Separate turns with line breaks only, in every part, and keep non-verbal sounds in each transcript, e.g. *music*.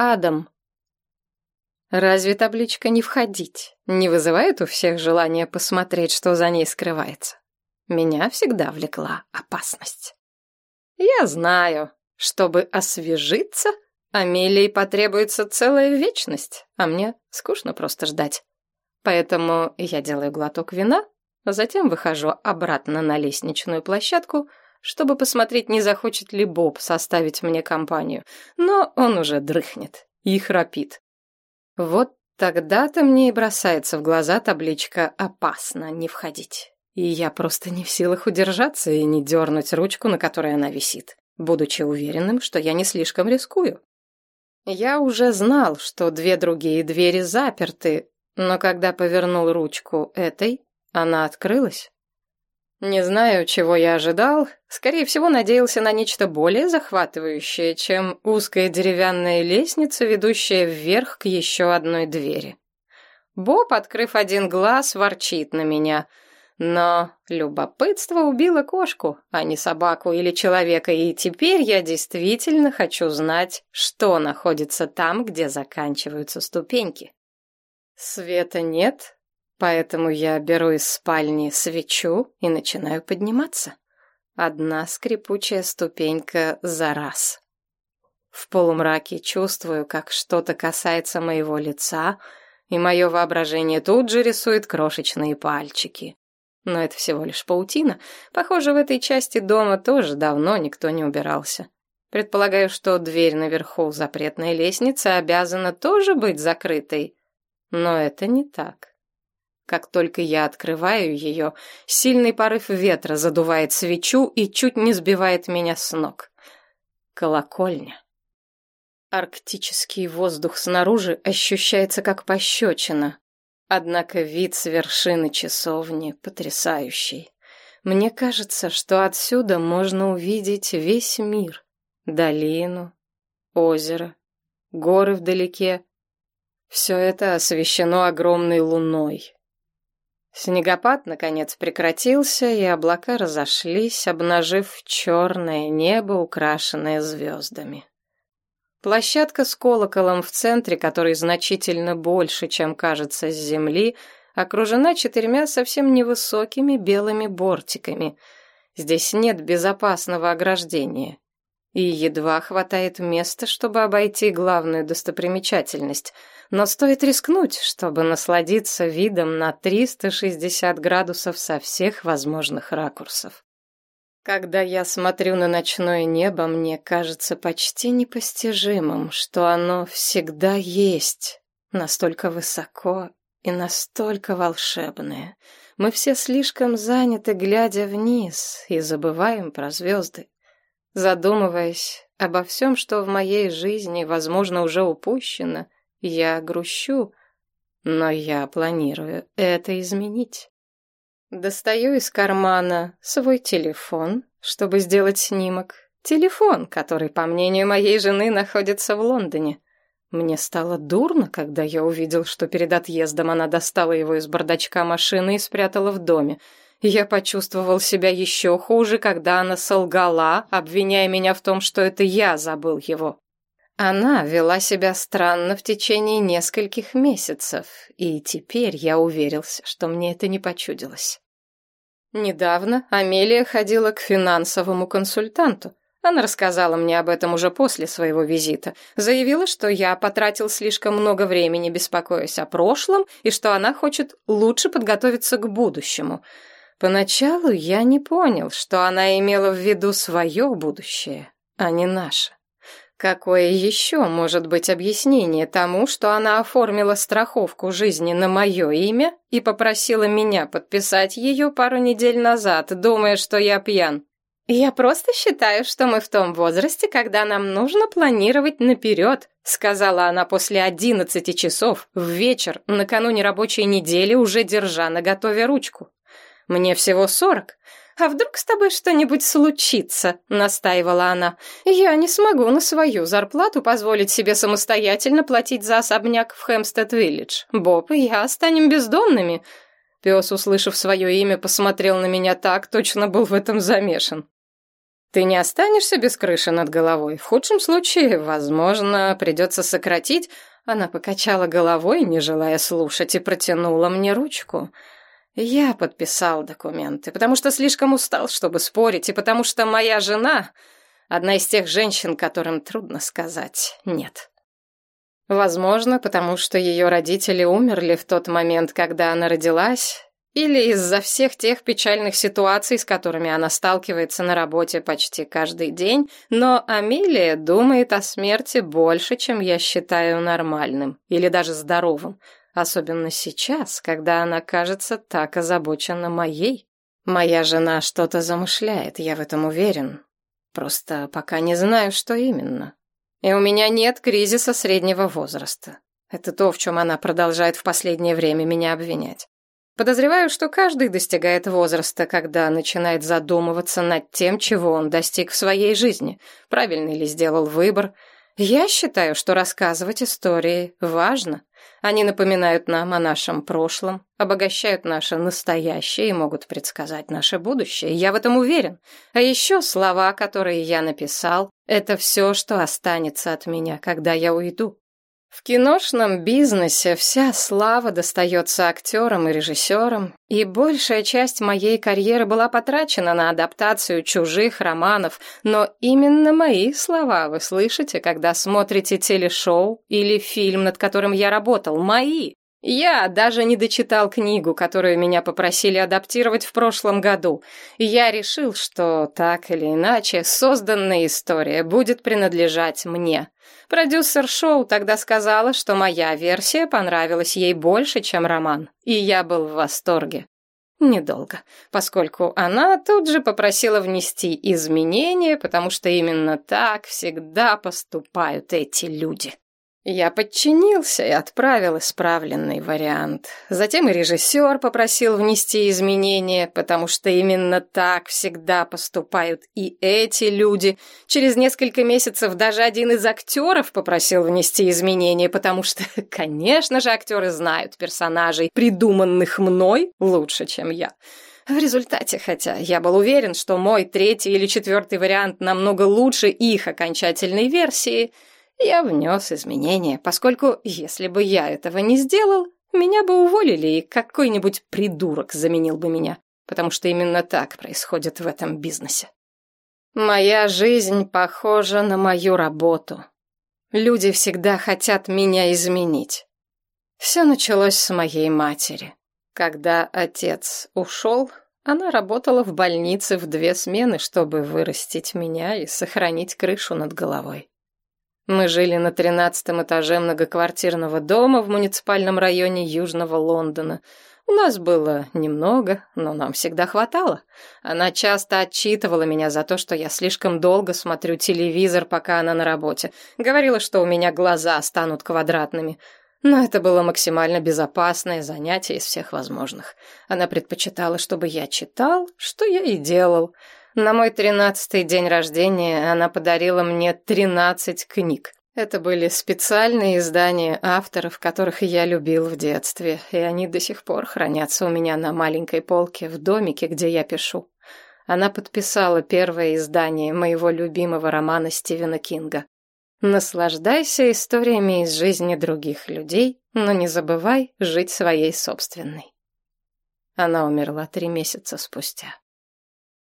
Адам. Разве табличка «не входить» не вызывает у всех желания посмотреть, что за ней скрывается? Меня всегда влекла опасность. Я знаю, чтобы освежиться, Амелии потребуется целая вечность, а мне скучно просто ждать. Поэтому я делаю глоток вина, а затем выхожу обратно на лестничную площадку, чтобы посмотреть, не захочет ли Боб составить мне компанию. Но он уже дрыхнет и храпит. Вот тогда-то мне и бросается в глаза табличка «Опасно не входить». И я просто не в силах удержаться и не дернуть ручку, на которой она висит, будучи уверенным, что я не слишком рискую. Я уже знал, что две другие двери заперты, но когда повернул ручку этой, она открылась. Не знаю, чего я ожидал. Скорее всего, надеялся на нечто более захватывающее, чем узкая деревянная лестница, ведущая вверх к еще одной двери. Боб, открыв один глаз, ворчит на меня. Но любопытство убило кошку, а не собаку или человека, и теперь я действительно хочу знать, что находится там, где заканчиваются ступеньки. Света нет, Поэтому я беру из спальни свечу и начинаю подниматься. Одна скрипучая ступенька за раз. В полумраке чувствую, как что-то касается моего лица, и мое воображение тут же рисует крошечные пальчики. Но это всего лишь паутина. Похоже, в этой части дома тоже давно никто не убирался. Предполагаю, что дверь наверху запретной лестницы обязана тоже быть закрытой. Но это не так. Как только я открываю ее, сильный порыв ветра задувает свечу и чуть не сбивает меня с ног. Колокольня. Арктический воздух снаружи ощущается как пощечина. Однако вид с вершины часовни потрясающий. Мне кажется, что отсюда можно увидеть весь мир. Долину, озеро, горы вдалеке. Все это освещено огромной луной, Снегопад, наконец, прекратился, и облака разошлись, обнажив черное небо, украшенное звездами. Площадка с колоколом в центре, который значительно больше, чем кажется с земли, окружена четырьмя совсем невысокими белыми бортиками. Здесь нет безопасного ограждения. И едва хватает места, чтобы обойти главную достопримечательность — но стоит рискнуть, чтобы насладиться видом на 360 градусов со всех возможных ракурсов. Когда я смотрю на ночное небо, мне кажется почти непостижимым, что оно всегда есть, настолько высоко и настолько волшебное. Мы все слишком заняты, глядя вниз, и забываем про звезды. Задумываясь обо всем, что в моей жизни, возможно, уже упущено — я грущу, но я планирую это изменить. Достаю из кармана свой телефон, чтобы сделать снимок. Телефон, который, по мнению моей жены, находится в Лондоне. Мне стало дурно, когда я увидел, что перед отъездом она достала его из бардачка машины и спрятала в доме. Я почувствовал себя еще хуже, когда она солгала, обвиняя меня в том, что это я забыл его. Она вела себя странно в течение нескольких месяцев, и теперь я уверился, что мне это не почудилось. Недавно Амелия ходила к финансовому консультанту. Она рассказала мне об этом уже после своего визита. Заявила, что я потратил слишком много времени, беспокоясь о прошлом, и что она хочет лучше подготовиться к будущему. Поначалу я не понял, что она имела в виду свое будущее, а не наше. Какое еще может быть объяснение тому, что она оформила страховку жизни на мое имя и попросила меня подписать ее пару недель назад, думая, что я пьян? «Я просто считаю, что мы в том возрасте, когда нам нужно планировать наперед», сказала она после одиннадцати часов в вечер, накануне рабочей недели, уже держа на готове ручку. «Мне всего сорок, «А вдруг с тобой что-нибудь случится?» — настаивала она. «Я не смогу на свою зарплату позволить себе самостоятельно платить за особняк в Хэмстед-Виллидж. Боб и я станем бездомными». Пес, услышав свое имя, посмотрел на меня так, точно был в этом замешан. Ты не останешься без крыши над головой. В худшем случае, возможно, придется сократить. Она покачала головой, не желая слушать, и протянула мне ручку. Я подписал документы, потому что слишком устал, чтобы спорить, и потому что моя жена — одна из тех женщин, которым трудно сказать «нет». Возможно, потому что ее родители умерли в тот момент, когда она родилась, или из-за всех тех печальных ситуаций, с которыми она сталкивается на работе почти каждый день, но Амелия думает о смерти больше, чем я считаю нормальным или даже здоровым, особенно сейчас, когда она кажется так озабочена моей. Моя жена что-то замышляет, я в этом уверен. Просто пока не знаю, что именно. И у меня нет кризиса среднего возраста. Это то, в чем она продолжает в последнее время меня обвинять. Подозреваю, что каждый достигает возраста, когда начинает задумываться над тем, чего он достиг в своей жизни, правильный ли сделал выбор. Я считаю, что рассказывать истории важно. Они напоминают нам о нашем прошлом, обогащают наше настоящее и могут предсказать наше будущее. Я в этом уверен. А еще слова, которые я написал, это все, что останется от меня, когда я уйду. В киношном бизнесе вся слава достается актерам и режиссерам, и большая часть моей карьеры была потрачена на адаптацию чужих романов, но именно мои слова вы слышите, когда смотрите телешоу или фильм, над которым я работал, мои. Я даже не дочитал книгу, которую меня попросили адаптировать в прошлом году. Я решил, что так или иначе созданная история будет принадлежать мне. Продюсер шоу тогда сказала, что моя версия понравилась ей больше, чем роман, и я был в восторге. Недолго, поскольку она тут же попросила внести изменения, потому что именно так всегда поступают эти люди. Я подчинился и отправил исправленный вариант. Затем и режиссер попросил внести изменения, потому что именно так всегда поступают и эти люди. Через несколько месяцев даже один из актеров попросил внести изменения, потому что, *laughs* конечно же, актеры знают персонажей, придуманных мной, лучше, чем я. В результате, хотя я был уверен, что мой третий или четвертый вариант намного лучше их окончательной версии – я внес изменения, поскольку, если бы я этого не сделал, меня бы уволили, и какой-нибудь придурок заменил бы меня, потому что именно так происходит в этом бизнесе. Моя жизнь похожа на мою работу. Люди всегда хотят меня изменить. Все началось с моей матери. Когда отец ушел, она работала в больнице в две смены, чтобы вырастить меня и сохранить крышу над головой. Мы жили на тринадцатом этаже многоквартирного дома в муниципальном районе Южного Лондона. У нас было немного, но нам всегда хватало. Она часто отчитывала меня за то, что я слишком долго смотрю телевизор, пока она на работе. Говорила, что у меня глаза станут квадратными. Но это было максимально безопасное занятие из всех возможных. Она предпочитала, чтобы я читал, что я и делал — на мой тринадцатый день рождения она подарила мне тринадцать книг. Это были специальные издания авторов, которых я любил в детстве, и они до сих пор хранятся у меня на маленькой полке в домике, где я пишу. Она подписала первое издание моего любимого романа Стивена Кинга. Наслаждайся историями из жизни других людей, но не забывай жить своей собственной. Она умерла три месяца спустя.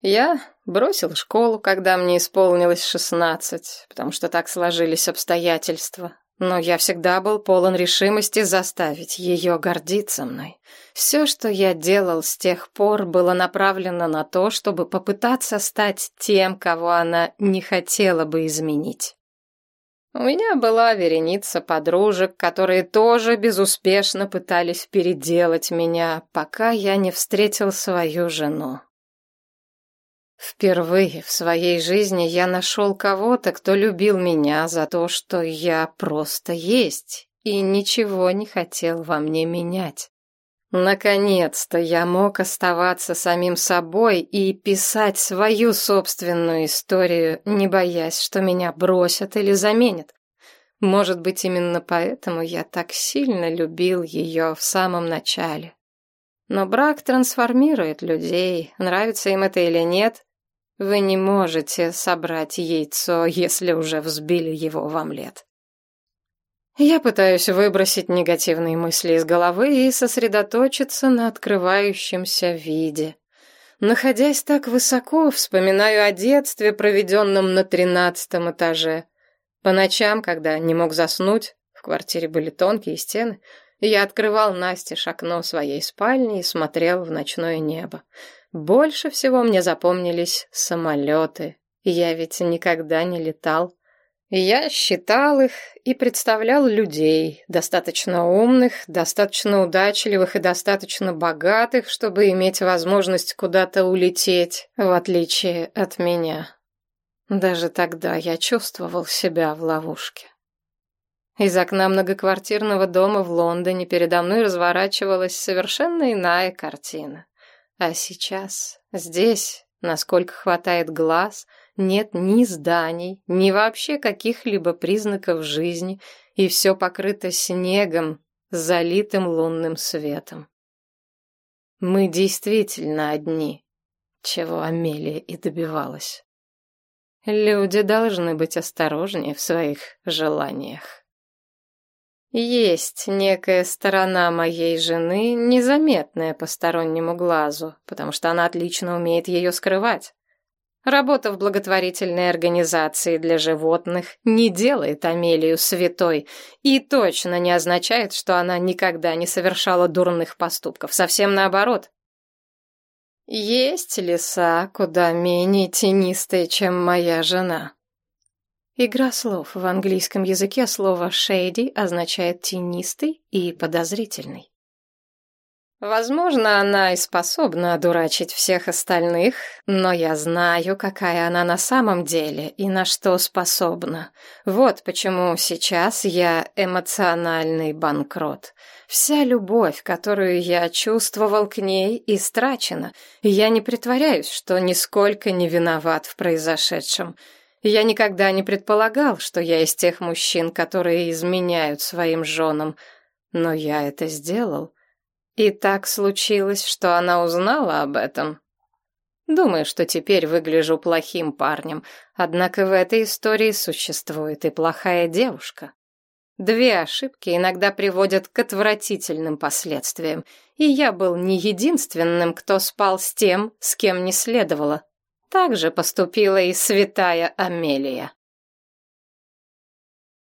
Я бросил школу, когда мне исполнилось шестнадцать, потому что так сложились обстоятельства. Но я всегда был полон решимости заставить ее гордиться мной. Все, что я делал с тех пор, было направлено на то, чтобы попытаться стать тем, кого она не хотела бы изменить. У меня была вереница подружек, которые тоже безуспешно пытались переделать меня, пока я не встретил свою жену. Впервые в своей жизни я нашел кого-то, кто любил меня за то, что я просто есть и ничего не хотел во мне менять. Наконец-то я мог оставаться самим собой и писать свою собственную историю, не боясь, что меня бросят или заменят. Может быть, именно поэтому я так сильно любил ее в самом начале. Но брак трансформирует людей, нравится им это или нет, Вы не можете собрать яйцо, если уже взбили его в омлет. Я пытаюсь выбросить негативные мысли из головы и сосредоточиться на открывающемся виде. Находясь так высоко, вспоминаю о детстве, проведенном на тринадцатом этаже. По ночам, когда не мог заснуть, в квартире были тонкие стены, я открывал настежь окно своей спальни и смотрел в ночное небо. Больше всего мне запомнились самолеты. Я ведь никогда не летал. Я считал их и представлял людей, достаточно умных, достаточно удачливых и достаточно богатых, чтобы иметь возможность куда-то улететь, в отличие от меня. Даже тогда я чувствовал себя в ловушке. Из окна многоквартирного дома в Лондоне передо мной разворачивалась совершенно иная картина. А сейчас, здесь, насколько хватает глаз — нет ни зданий, ни вообще каких-либо признаков жизни, и все покрыто снегом, залитым лунным светом. Мы действительно одни, чего Амелия и добивалась. Люди должны быть осторожнее в своих желаниях. Есть некая сторона моей жены, незаметная постороннему глазу, потому что она отлично умеет ее скрывать. Работа в благотворительной организации для животных не делает Амелию святой и точно не означает, что она никогда не совершала дурных поступков. Совсем наоборот. Есть леса куда менее тенистые, чем моя жена. Игра слов. В английском языке слово «shady» означает «тенистый» и «подозрительный». Возможно, она и способна одурачить всех остальных, но я знаю, какая она на самом деле и на что способна. Вот почему сейчас я эмоциональный банкрот. Вся любовь, которую я чувствовал к ней, истрачена. Я не притворяюсь, что нисколько не виноват в произошедшем. Я никогда не предполагал, что я из тех мужчин, которые изменяют своим женам, но я это сделал. И так случилось, что она узнала об этом. Думаю, что теперь выгляжу плохим парнем, однако в этой истории существует и плохая девушка. Две ошибки иногда приводят к отвратительным последствиям, и я был не единственным, кто спал с тем, с кем не следовало. Так же поступила и святая Амелия.